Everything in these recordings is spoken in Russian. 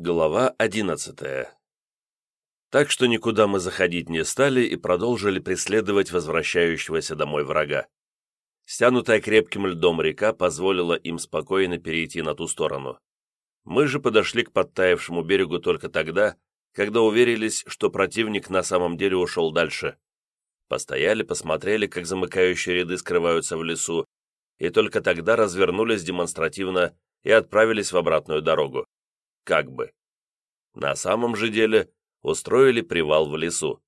Глава одиннадцатая. Так что никуда мы заходить не стали и продолжили преследовать возвращающегося домой врага. Стянутая крепким льдом река позволила им спокойно перейти на ту сторону. Мы же подошли к подтаявшему берегу только тогда, когда уверились, что противник на самом деле ушел дальше. Постояли, посмотрели, как замыкающие ряды скрываются в лесу, и только тогда развернулись демонстративно и отправились в обратную дорогу. Как бы. На самом же деле устроили привал в лесу.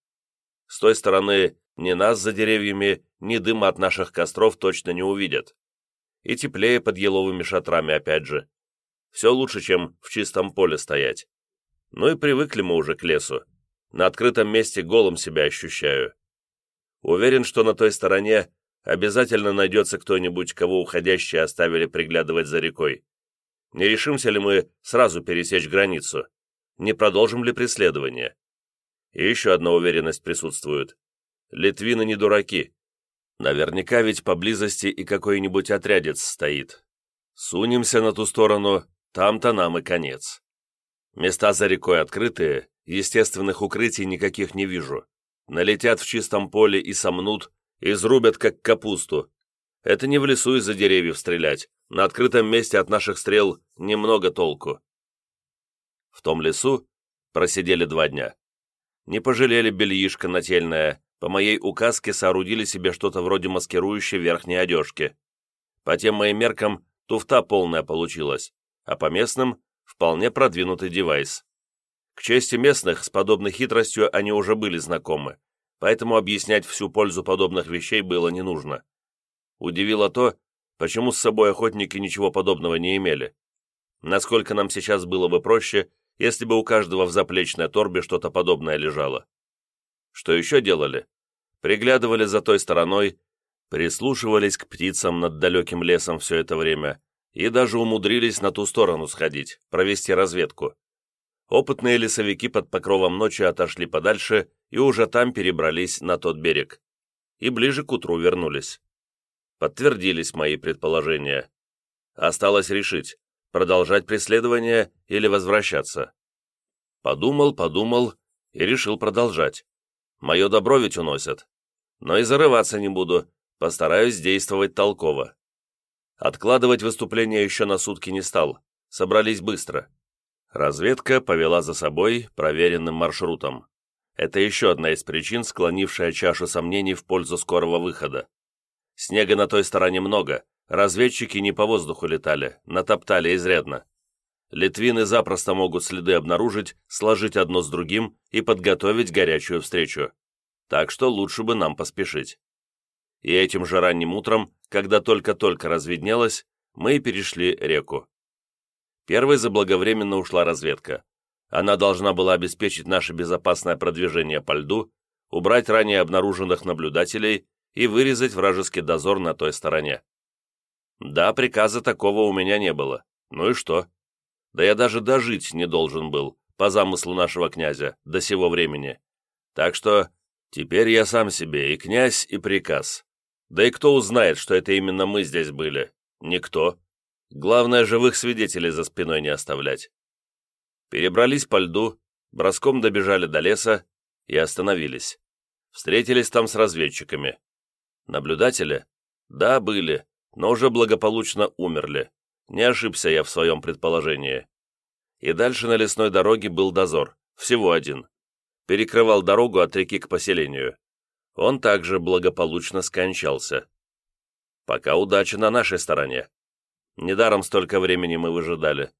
С той стороны ни нас за деревьями, ни дыма от наших костров точно не увидят. И теплее под еловыми шатрами опять же. Все лучше, чем в чистом поле стоять. Ну и привыкли мы уже к лесу. На открытом месте голым себя ощущаю. Уверен, что на той стороне обязательно найдется кто-нибудь, кого уходящие оставили приглядывать за рекой. Не решимся ли мы сразу пересечь границу? Не продолжим ли преследование? И еще одна уверенность присутствует. Литвины не дураки. Наверняка ведь поблизости и какой-нибудь отрядец стоит. Сунемся на ту сторону, там-то нам и конец. Места за рекой открытые, естественных укрытий никаких не вижу. Налетят в чистом поле и сомнут, изрубят как капусту. Это не в лесу из-за деревьев стрелять, на открытом месте от наших стрел немного толку. В том лесу просидели два дня. Не пожалели бельишко нательное, по моей указке соорудили себе что-то вроде маскирующей верхней одежки. По тем моим меркам туфта полная получилась, а по местным вполне продвинутый девайс. К чести местных, с подобной хитростью они уже были знакомы, поэтому объяснять всю пользу подобных вещей было не нужно. Удивило то, почему с собой охотники ничего подобного не имели. Насколько нам сейчас было бы проще, если бы у каждого в заплечной торбе что-то подобное лежало. Что еще делали? Приглядывали за той стороной, прислушивались к птицам над далеким лесом все это время и даже умудрились на ту сторону сходить, провести разведку. Опытные лесовики под покровом ночи отошли подальше и уже там перебрались на тот берег. И ближе к утру вернулись. Подтвердились мои предположения. Осталось решить, продолжать преследование или возвращаться. Подумал, подумал и решил продолжать. Мое добро ведь уносят. Но и зарываться не буду, постараюсь действовать толково. Откладывать выступление еще на сутки не стал, собрались быстро. Разведка повела за собой проверенным маршрутом. Это еще одна из причин, склонившая чашу сомнений в пользу скорого выхода. Снега на той стороне много, разведчики не по воздуху летали, натоптали изрядно. Литвины запросто могут следы обнаружить, сложить одно с другим и подготовить горячую встречу. Так что лучше бы нам поспешить. И этим же ранним утром, когда только-только разведнелось, мы перешли реку. Первой заблаговременно ушла разведка. Она должна была обеспечить наше безопасное продвижение по льду, убрать ранее обнаруженных наблюдателей и вырезать вражеский дозор на той стороне. Да, приказа такого у меня не было. Ну и что? Да я даже дожить не должен был, по замыслу нашего князя, до сего времени. Так что теперь я сам себе и князь, и приказ. Да и кто узнает, что это именно мы здесь были? Никто. Главное, живых свидетелей за спиной не оставлять. Перебрались по льду, броском добежали до леса и остановились. Встретились там с разведчиками. Наблюдатели? Да, были, но уже благополучно умерли. Не ошибся я в своем предположении. И дальше на лесной дороге был дозор, всего один. Перекрывал дорогу от реки к поселению. Он также благополучно скончался. Пока удача на нашей стороне. Недаром столько времени мы выжидали.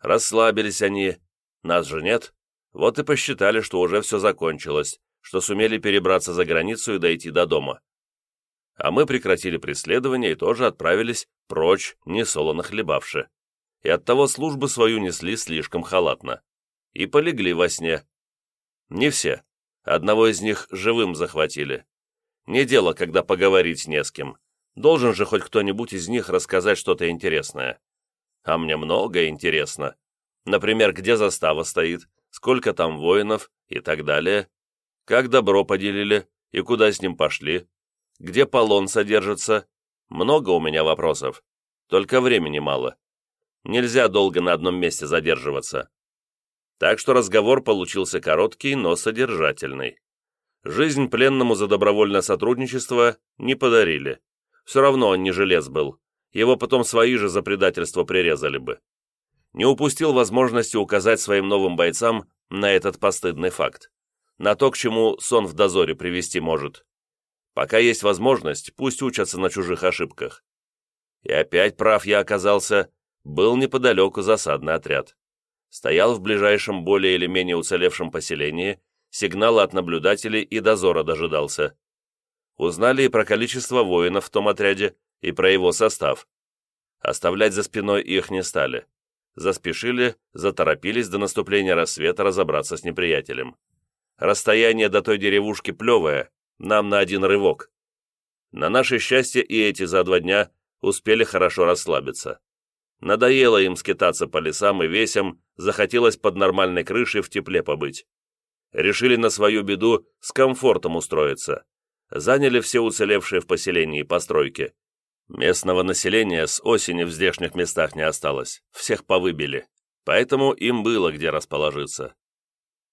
Расслабились они, нас же нет. Вот и посчитали, что уже все закончилось, что сумели перебраться за границу и дойти до дома а мы прекратили преследование и тоже отправились прочь, несолоно хлебавши. И оттого службу свою несли слишком халатно. И полегли во сне. Не все. Одного из них живым захватили. Не дело, когда поговорить не с кем. Должен же хоть кто-нибудь из них рассказать что-то интересное. А мне многое интересно. Например, где застава стоит, сколько там воинов и так далее. Как добро поделили и куда с ним пошли где полон содержится. Много у меня вопросов, только времени мало. Нельзя долго на одном месте задерживаться. Так что разговор получился короткий, но содержательный. Жизнь пленному за добровольное сотрудничество не подарили. Все равно он не желез был. Его потом свои же за предательство прирезали бы. Не упустил возможности указать своим новым бойцам на этот постыдный факт. На то, к чему сон в дозоре привести может. Пока есть возможность, пусть учатся на чужих ошибках. И опять прав я оказался, был неподалеку засадный отряд. Стоял в ближайшем более или менее уцелевшем поселении, сигнала от наблюдателей и дозора дожидался. Узнали и про количество воинов в том отряде, и про его состав. Оставлять за спиной их не стали. Заспешили, заторопились до наступления рассвета разобраться с неприятелем. Расстояние до той деревушки плевое, нам на один рывок. На наше счастье и эти за два дня успели хорошо расслабиться. Надоело им скитаться по лесам и весям, захотелось под нормальной крышей в тепле побыть. Решили на свою беду с комфортом устроиться. Заняли все уцелевшие в поселении постройки. Местного населения с осени в здешних местах не осталось, всех повыбили, поэтому им было где расположиться.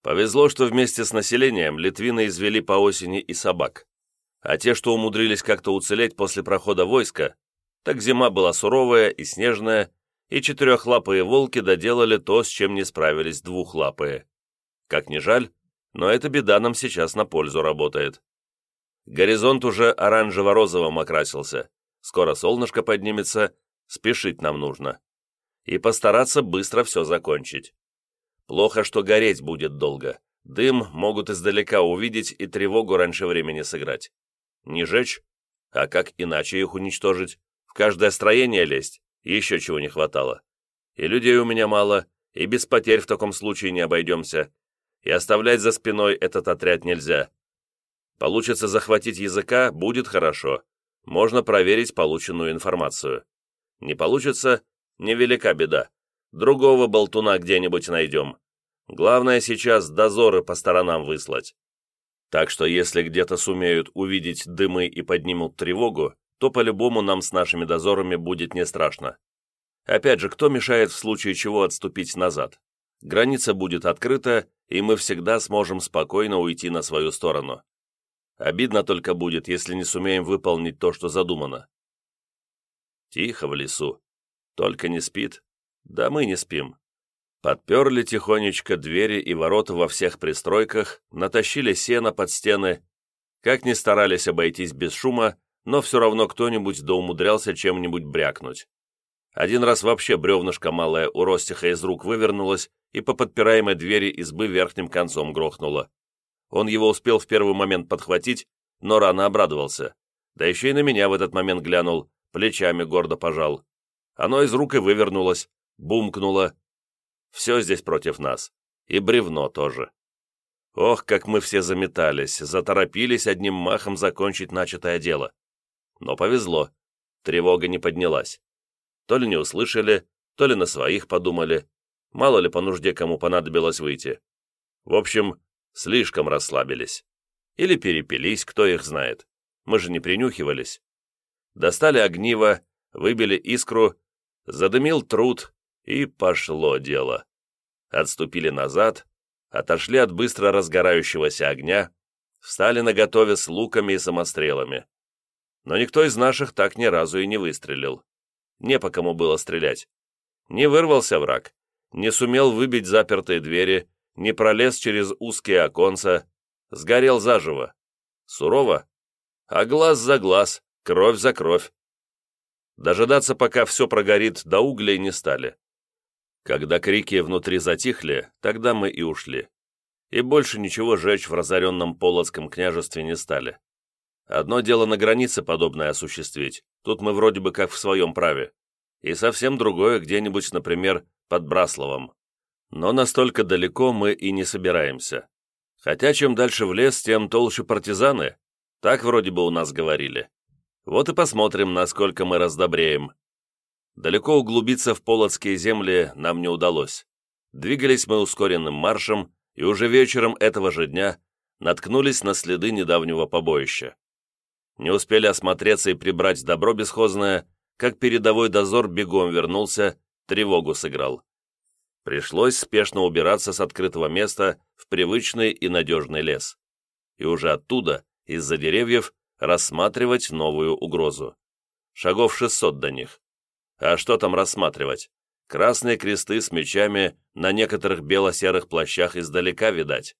Повезло, что вместе с населением литвины извели по осени и собак. А те, что умудрились как-то уцелеть после прохода войска, так зима была суровая и снежная, и четырехлапые волки доделали то, с чем не справились двухлапые. Как ни жаль, но эта беда нам сейчас на пользу работает. Горизонт уже оранжево-розовым окрасился, скоро солнышко поднимется, спешить нам нужно. И постараться быстро все закончить. Плохо, что гореть будет долго. Дым могут издалека увидеть и тревогу раньше времени сыграть. Не жечь, а как иначе их уничтожить? В каждое строение лезть? Еще чего не хватало. И людей у меня мало, и без потерь в таком случае не обойдемся. И оставлять за спиной этот отряд нельзя. Получится захватить языка, будет хорошо. Можно проверить полученную информацию. Не получится, невелика беда. Другого болтуна где-нибудь найдем. Главное сейчас дозоры по сторонам выслать. Так что если где-то сумеют увидеть дымы и поднимут тревогу, то по-любому нам с нашими дозорами будет не страшно. Опять же, кто мешает в случае чего отступить назад? Граница будет открыта, и мы всегда сможем спокойно уйти на свою сторону. Обидно только будет, если не сумеем выполнить то, что задумано. Тихо в лесу. Только не спит. Да мы не спим. Подперли тихонечко двери и ворота во всех пристройках, натащили сено под стены. Как ни старались обойтись без шума, но все равно кто-нибудь да умудрялся чем-нибудь брякнуть. Один раз вообще бревнышко малое у Ростиха из рук вывернулось и по подпираемой двери избы верхним концом грохнуло. Он его успел в первый момент подхватить, но рано обрадовался. Да еще и на меня в этот момент глянул, плечами гордо пожал. Оно из рук и вывернулось, бумкнуло. Все здесь против нас. И бревно тоже. Ох, как мы все заметались, заторопились одним махом закончить начатое дело. Но повезло, тревога не поднялась. То ли не услышали, то ли на своих подумали. Мало ли по нужде кому понадобилось выйти. В общем, слишком расслабились. Или перепились, кто их знает. Мы же не принюхивались. Достали огниво, выбили искру, задымил труд, и пошло дело. Отступили назад, отошли от быстро разгорающегося огня, встали наготове с луками и самострелами. Но никто из наших так ни разу и не выстрелил. Не по кому было стрелять. Не вырвался враг, не сумел выбить запертые двери, не пролез через узкие оконца, сгорел заживо. Сурово, а глаз за глаз, кровь за кровь. Дожидаться, пока все прогорит, до углей не стали. Когда крики внутри затихли, тогда мы и ушли. И больше ничего жечь в разоренном Полоцком княжестве не стали. Одно дело на границе подобное осуществить, тут мы вроде бы как в своем праве, и совсем другое где-нибудь, например, под Брасловом. Но настолько далеко мы и не собираемся. Хотя чем дальше в лес, тем толще партизаны. Так вроде бы у нас говорили. Вот и посмотрим, насколько мы раздобреем. Далеко углубиться в полоцкие земли нам не удалось. Двигались мы ускоренным маршем, и уже вечером этого же дня наткнулись на следы недавнего побоища. Не успели осмотреться и прибрать добро бесхозное, как передовой дозор бегом вернулся, тревогу сыграл. Пришлось спешно убираться с открытого места в привычный и надежный лес. И уже оттуда, из-за деревьев, рассматривать новую угрозу. Шагов 600 до них. А что там рассматривать? Красные кресты с мечами на некоторых бело-серых плащах издалека видать.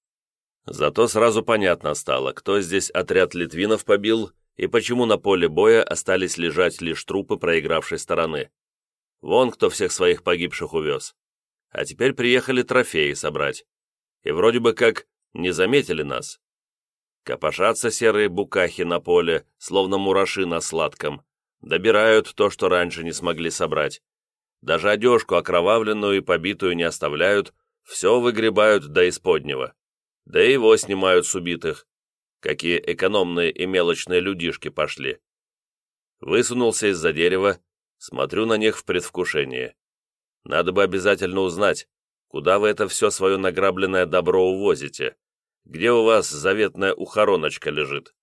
Зато сразу понятно стало, кто здесь отряд литвинов побил и почему на поле боя остались лежать лишь трупы проигравшей стороны. Вон кто всех своих погибших увез. А теперь приехали трофеи собрать. И вроде бы как не заметили нас. Копошатся серые букахи на поле, словно мураши на сладком. Добирают то, что раньше не смогли собрать. Даже одежку окровавленную и побитую не оставляют, все выгребают до исподнего. Да и его снимают с убитых. Какие экономные и мелочные людишки пошли. Высунулся из-за дерева, смотрю на них в предвкушении. Надо бы обязательно узнать, куда вы это все свое награбленное добро увозите. Где у вас заветная ухороночка лежит?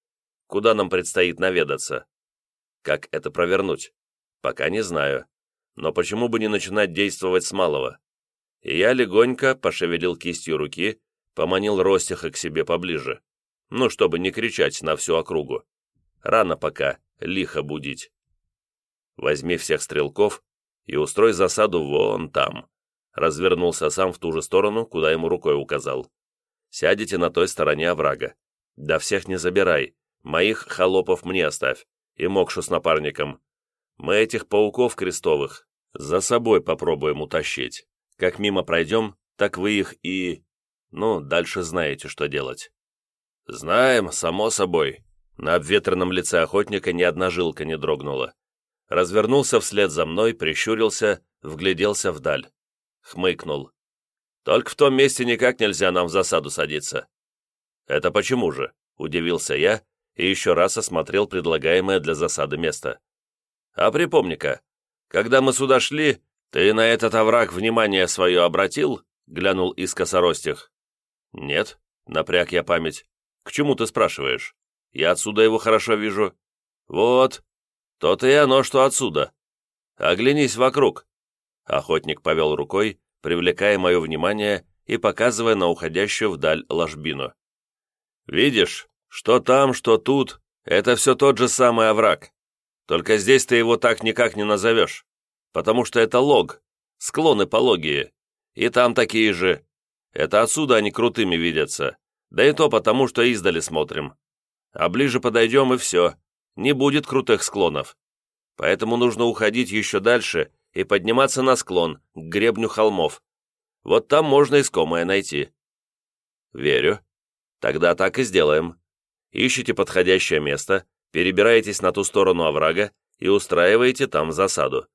Куда нам предстоит наведаться? Как это провернуть? Пока не знаю. Но почему бы не начинать действовать с малого? И я легонько пошевелил кистью руки, поманил Ростиха к себе поближе. Ну, чтобы не кричать на всю округу. Рано пока, лихо будить. Возьми всех стрелков и устрой засаду вон там. Развернулся сам в ту же сторону, куда ему рукой указал. Сядете на той стороне оврага. Да всех не забирай. Моих холопов мне оставь. И Мокшу с напарником. Мы этих пауков крестовых за собой попробуем утащить. Как мимо пройдем, так вы их и... Ну, дальше знаете, что делать. Знаем, само собой. На обветренном лице охотника ни одна жилка не дрогнула. Развернулся вслед за мной, прищурился, вгляделся вдаль. Хмыкнул. Только в том месте никак нельзя нам в засаду садиться. Это почему же? Удивился я и еще раз осмотрел предлагаемое для засады место. А припомни-ка, когда мы сюда шли, ты на этот овраг внимание свое обратил?» — глянул искоса Ростих. «Нет», — напряг я память. «К чему ты спрашиваешь? Я отсюда его хорошо вижу». «Вот, то-то и оно, что отсюда. Оглянись вокруг». Охотник повел рукой, привлекая мое внимание и показывая на уходящую вдаль ложбину. «Видишь, что там, что тут, это все тот же самый овраг. Только здесь ты его так никак не назовешь, потому что это лог, склоны пологие, и там такие же. Это отсюда они крутыми видятся, да и то потому, что издали смотрим. А ближе подойдем и все, не будет крутых склонов. Поэтому нужно уходить еще дальше и подниматься на склон, к гребню холмов. Вот там можно искомое найти. Верю. Тогда так и сделаем. Ищите подходящее место, перебираетесь на ту сторону оврага и устраиваете там засаду.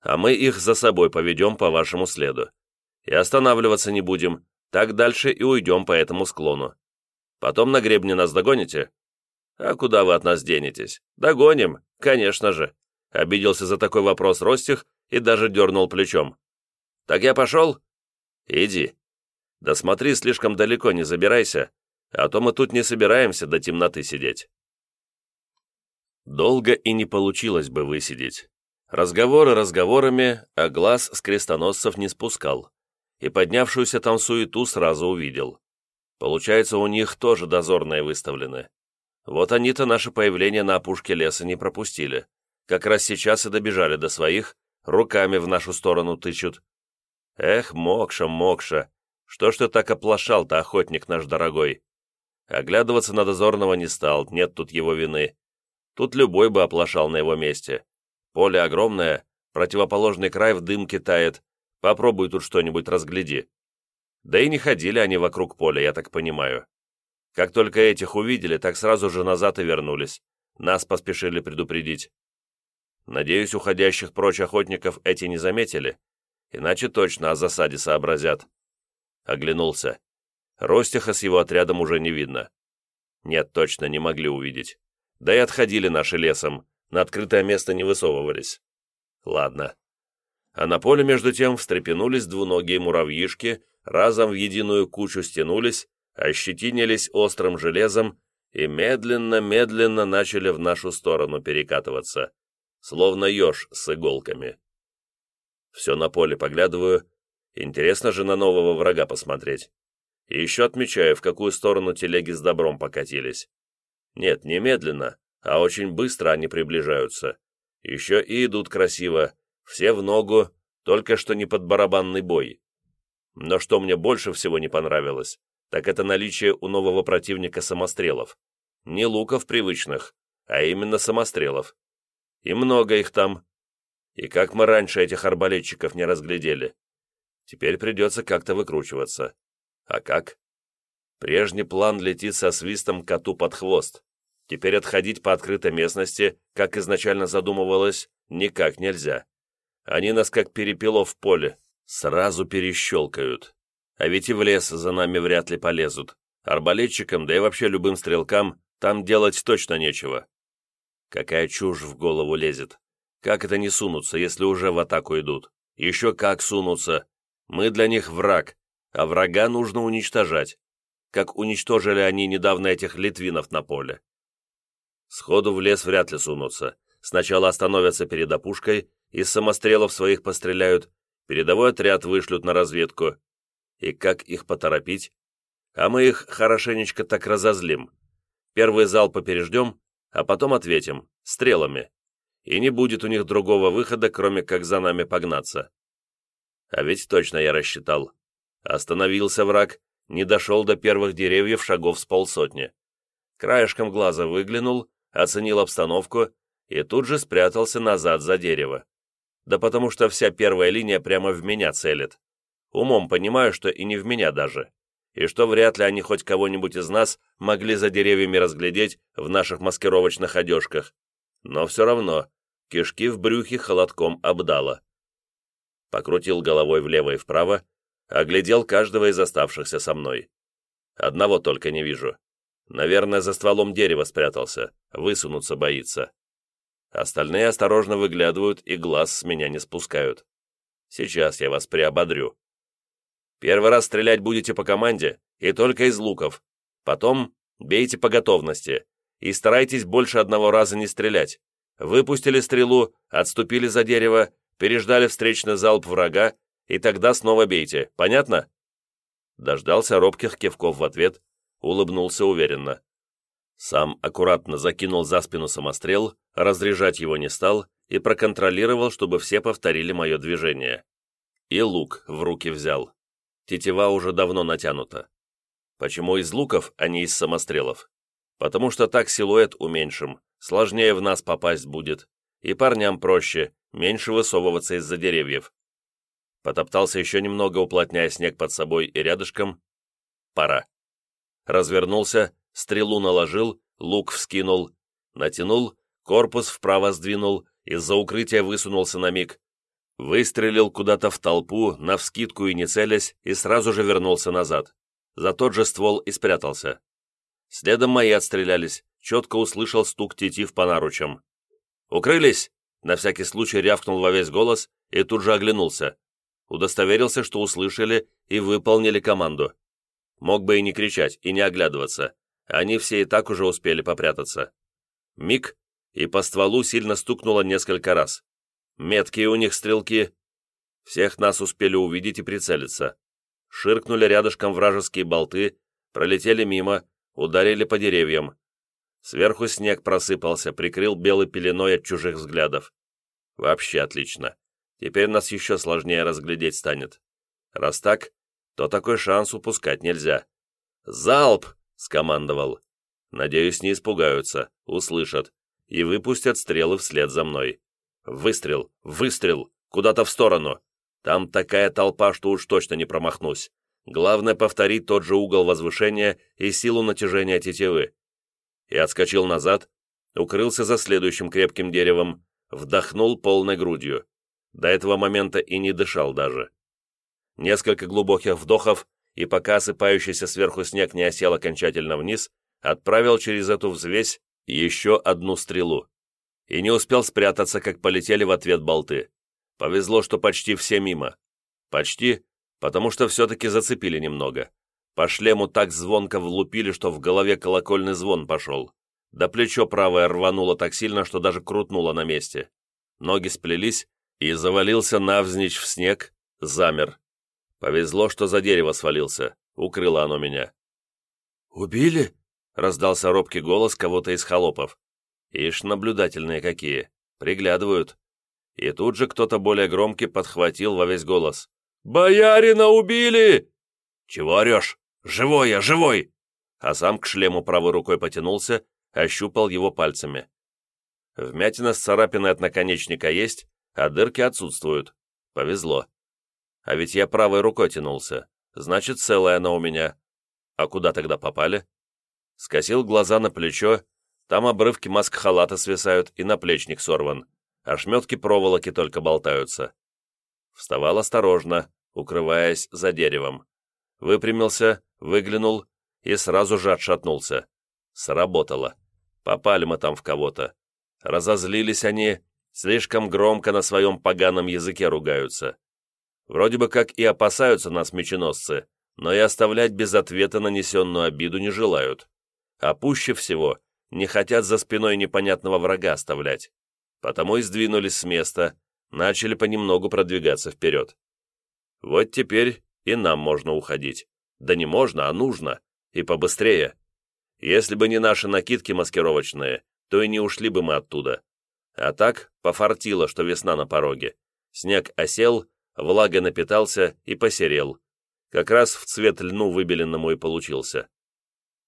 А мы их за собой поведем по вашему следу. И останавливаться не будем, так дальше и уйдем по этому склону. Потом на гребне нас догоните? А куда вы от нас денетесь? Догоним, конечно же. Обиделся за такой вопрос Ростих и даже дернул плечом. Так я пошел? Иди. Да смотри, слишком далеко не забирайся, а то мы тут не собираемся до темноты сидеть. Долго и не получилось бы высидеть. Разговоры разговорами, а глаз с крестоносцев не спускал. И поднявшуюся там суету сразу увидел. Получается, у них тоже дозорные выставлены. Вот они-то наше появление на опушке леса не пропустили. Как раз сейчас и добежали до своих, руками в нашу сторону тычут. Эх, Мокша, Мокша, что ж ты так оплошал-то, охотник наш дорогой? Оглядываться на дозорного не стал, нет тут его вины. Тут любой бы оплошал на его месте. Поле огромное, противоположный край в дым китает. Попробуй тут что-нибудь разгляди. Да и не ходили они вокруг поля, я так понимаю. Как только этих увидели, так сразу же назад и вернулись. Нас поспешили предупредить. Надеюсь, уходящих прочь охотников эти не заметили, иначе точно о засаде сообразят. Оглянулся. Ростиха с его отрядом уже не видно. Нет, точно не могли увидеть. Да и отходили наши лесом, на открытое место не высовывались. Ладно. А на поле, между тем, встрепенулись двуногие муравьишки, разом в единую кучу стянулись, ощетинились острым железом и медленно-медленно начали в нашу сторону перекатываться, словно еж с иголками. Все на поле поглядываю, Интересно же на нового врага посмотреть. И еще отмечаю, в какую сторону телеги с добром покатились. Нет, не медленно, а очень быстро они приближаются. Еще и идут красиво, все в ногу, только что не под барабанный бой. Но что мне больше всего не понравилось, так это наличие у нового противника самострелов. Не луков привычных, а именно самострелов. И много их там. И как мы раньше этих арбалетчиков не разглядели. Теперь придется как-то выкручиваться. А как? Прежний план летит со свистом коту под хвост. Теперь отходить по открытой местности, как изначально задумывалось, никак нельзя. Они нас как перепело в поле, сразу перещелкают. А ведь и в лес за нами вряд ли полезут. Арбалетчикам, да и вообще любым стрелкам, там делать точно нечего. Какая чушь в голову лезет. Как это не сунуться, если уже в атаку идут? Еще как сунуться. Мы для них враг, а врага нужно уничтожать. Как уничтожили они недавно этих литвинов на поле. Сходу в лес вряд ли сунутся. Сначала остановятся перед опушкой, из самострелов своих постреляют, передовой отряд вышлют на разведку. И как их поторопить? А мы их хорошенечко так разозлим. Первый зал попереждем, а потом ответим, стрелами. И не будет у них другого выхода, кроме как за нами погнаться. А ведь точно я рассчитал. Остановился враг, не дошел до первых деревьев шагов с полсотни. Краешком глаза выглянул, оценил обстановку и тут же спрятался назад за дерево. Да потому что вся первая линия прямо в меня целит. Умом понимаю, что и не в меня даже. И что вряд ли они хоть кого-нибудь из нас могли за деревьями разглядеть в наших маскировочных одежках. Но все равно, кишки в брюхе холодком обдало. Покрутил головой влево и вправо, оглядел каждого из оставшихся со мной. Одного только не вижу. Наверное, за стволом дерева спрятался, высунуться боится. Остальные осторожно выглядывают и глаз с меня не спускают. Сейчас я вас приободрю. Первый раз стрелять будете по команде и только из луков. Потом бейте по готовности и старайтесь больше одного раза не стрелять. Выпустили стрелу, отступили за дерево, переждали встречный залп врага и тогда снова бейте. Понятно? Дождался робких кивков в ответ улыбнулся уверенно. Сам аккуратно закинул за спину самострел, разряжать его не стал и проконтролировал, чтобы все повторили мое движение. И лук в руки взял. Тетива уже давно натянута. Почему из луков, а не из самострелов? Потому что так силуэт уменьшим, сложнее в нас попасть будет, и парням проще, меньше высовываться из-за деревьев. Потоптался еще немного, уплотняя снег под собой и рядышком. Пора развернулся, стрелу наложил, лук вскинул, натянул, корпус вправо сдвинул, из-за укрытия высунулся на миг, выстрелил куда-то в толпу, навскидку и не целясь, и сразу же вернулся назад. За тот же ствол и спрятался. Следом мои отстрелялись, четко услышал стук тетив по наручам. «Укрылись!» На всякий случай рявкнул во весь голос и тут же оглянулся. Удостоверился, что услышали и выполнили команду. Мог бы и не кричать, и не оглядываться. Они все и так уже успели попрятаться. Миг, и по стволу сильно стукнуло несколько раз. Меткие у них стрелки. Всех нас успели увидеть и прицелиться. Ширкнули рядышком вражеские болты, пролетели мимо, ударили по деревьям. Сверху снег просыпался, прикрыл белой пеленой от чужих взглядов. Вообще отлично. Теперь нас еще сложнее разглядеть станет. Раз так, то такой шанс упускать нельзя. «Залп!» — скомандовал. Надеюсь, не испугаются, услышат и выпустят стрелы вслед за мной. Выстрел! Выстрел! Куда-то в сторону! Там такая толпа, что уж точно не промахнусь. Главное повторить тот же угол возвышения и силу натяжения тетивы. И отскочил назад, укрылся за следующим крепким деревом, вдохнул полной грудью. До этого момента и не дышал даже. Несколько глубоких вдохов, и пока осыпающийся сверху снег не осел окончательно вниз, отправил через эту взвесь еще одну стрелу. И не успел спрятаться, как полетели в ответ болты. Повезло, что почти все мимо. Почти, потому что все-таки зацепили немного. По шлему так звонко влупили, что в голове колокольный звон пошел. Да плечо правое рвануло так сильно, что даже крутнуло на месте. Ноги сплелись, и завалился навзничь в снег, замер, Повезло, что за дерево свалился. Укрыло оно меня. «Убили?» — раздался робкий голос кого-то из холопов. Ишь, наблюдательные какие. Приглядывают. И тут же кто-то более громкий подхватил во весь голос. «Боярина убили!» «Чего орешь? Живой я, живой!» А сам к шлему правой рукой потянулся, ощупал его пальцами. Вмятина с царапиной от наконечника есть, а дырки отсутствуют. Повезло. А ведь я правой рукой тянулся. Значит, целая она у меня. А куда тогда попали? Скосил глаза на плечо. Там обрывки маск-халата свисают и наплечник сорван. Ошметки проволоки только болтаются. Вставал осторожно, укрываясь за деревом. Выпрямился, выглянул и сразу же отшатнулся. Сработало. Попали мы там в кого-то. Разозлились они, слишком громко на своем поганом языке ругаются. Вроде бы как и опасаются нас меченосцы, но и оставлять без ответа нанесенную обиду не желают. А пуще всего не хотят за спиной непонятного врага оставлять. Потому и сдвинулись с места, начали понемногу продвигаться вперед. Вот теперь и нам можно уходить. Да не можно, а нужно. И побыстрее. Если бы не наши накидки маскировочные, то и не ушли бы мы оттуда. А так пофартило, что весна на пороге. Снег осел, влага напитался и посерел. Как раз в цвет льну выбеленному и получился.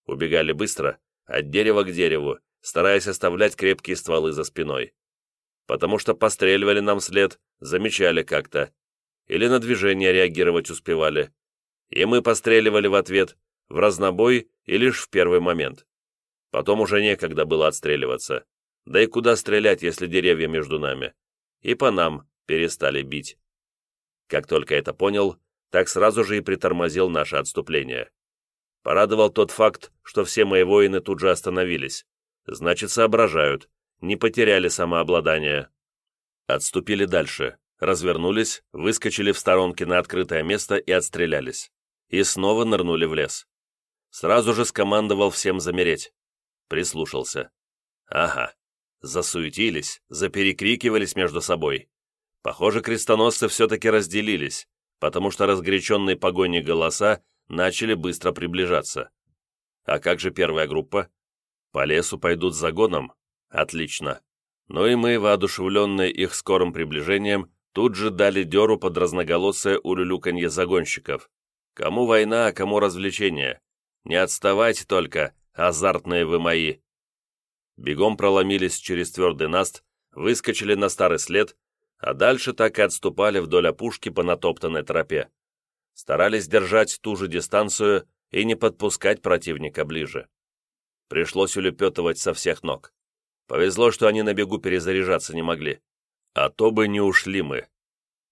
Убегали быстро, от дерева к дереву, стараясь оставлять крепкие стволы за спиной. Потому что постреливали нам след, замечали как-то. Или на движение реагировать успевали. И мы постреливали в ответ, в разнобой и лишь в первый момент. Потом уже некогда было отстреливаться. Да и куда стрелять, если деревья между нами? И по нам перестали бить. Как только это понял, так сразу же и притормозил наше отступление. Порадовал тот факт, что все мои воины тут же остановились. Значит, соображают, не потеряли самообладание. Отступили дальше, развернулись, выскочили в сторонке на открытое место и отстрелялись. И снова нырнули в лес. Сразу же скомандовал всем замереть. Прислушался. Ага, засуетились, заперекрикивались между собой. Похоже, крестоносцы все-таки разделились, потому что разгоряченные погони голоса начали быстро приближаться. А как же первая группа? По лесу пойдут загоном? Отлично. Но и мы, воодушевленные их скорым приближением, тут же дали деру под разноголосое улюлюканье загонщиков. Кому война, а кому развлечение? Не отставайте только, азартные вы мои!» Бегом проломились через твердый наст, выскочили на старый след, а дальше так и отступали вдоль опушки по натоптанной тропе. Старались держать ту же дистанцию и не подпускать противника ближе. Пришлось улепетывать со всех ног. Повезло, что они на бегу перезаряжаться не могли. А то бы не ушли мы.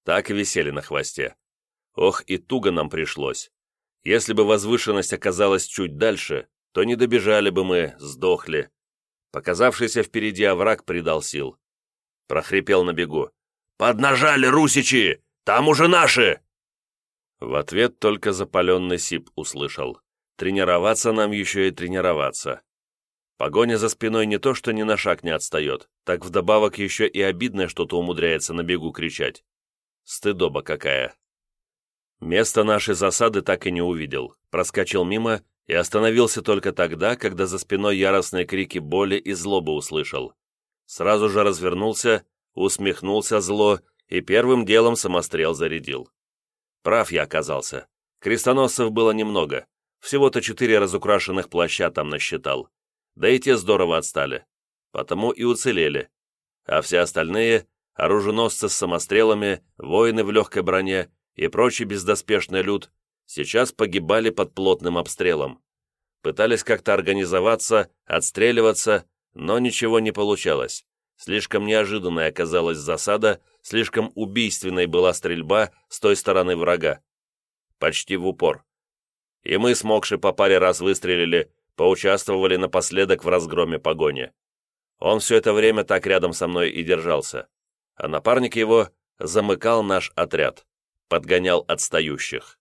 Так и висели на хвосте. Ох, и туго нам пришлось. Если бы возвышенность оказалась чуть дальше, то не добежали бы мы, сдохли. Показавшийся впереди овраг придал сил. Прохрипел на бегу. «Поднажали, русичи! Там уже наши!» В ответ только запаленный сип услышал. Тренироваться нам еще и тренироваться. Погоня за спиной не то, что ни на шаг не отстает, так вдобавок еще и обидное что-то умудряется на бегу кричать. Стыдоба какая. Место нашей засады так и не увидел. Проскочил мимо и остановился только тогда, когда за спиной яростные крики боли и злобы услышал. Сразу же развернулся, усмехнулся зло и первым делом самострел зарядил. Прав я оказался. Крестоносцев было немного, всего-то четыре разукрашенных плаща там насчитал. Да и те здорово отстали, потому и уцелели. А все остальные — оруженосцы с самострелами, воины в легкой броне и прочий бездоспешный люд сейчас погибали под плотным обстрелом. Пытались как-то организоваться, отстреливаться, но ничего не получалось. Слишком неожиданной оказалась засада, слишком убийственной была стрельба с той стороны врага. Почти в упор. И мы, смогши по паре раз выстрелили, поучаствовали напоследок в разгроме погони. Он все это время так рядом со мной и держался. А напарник его замыкал наш отряд, подгонял отстающих.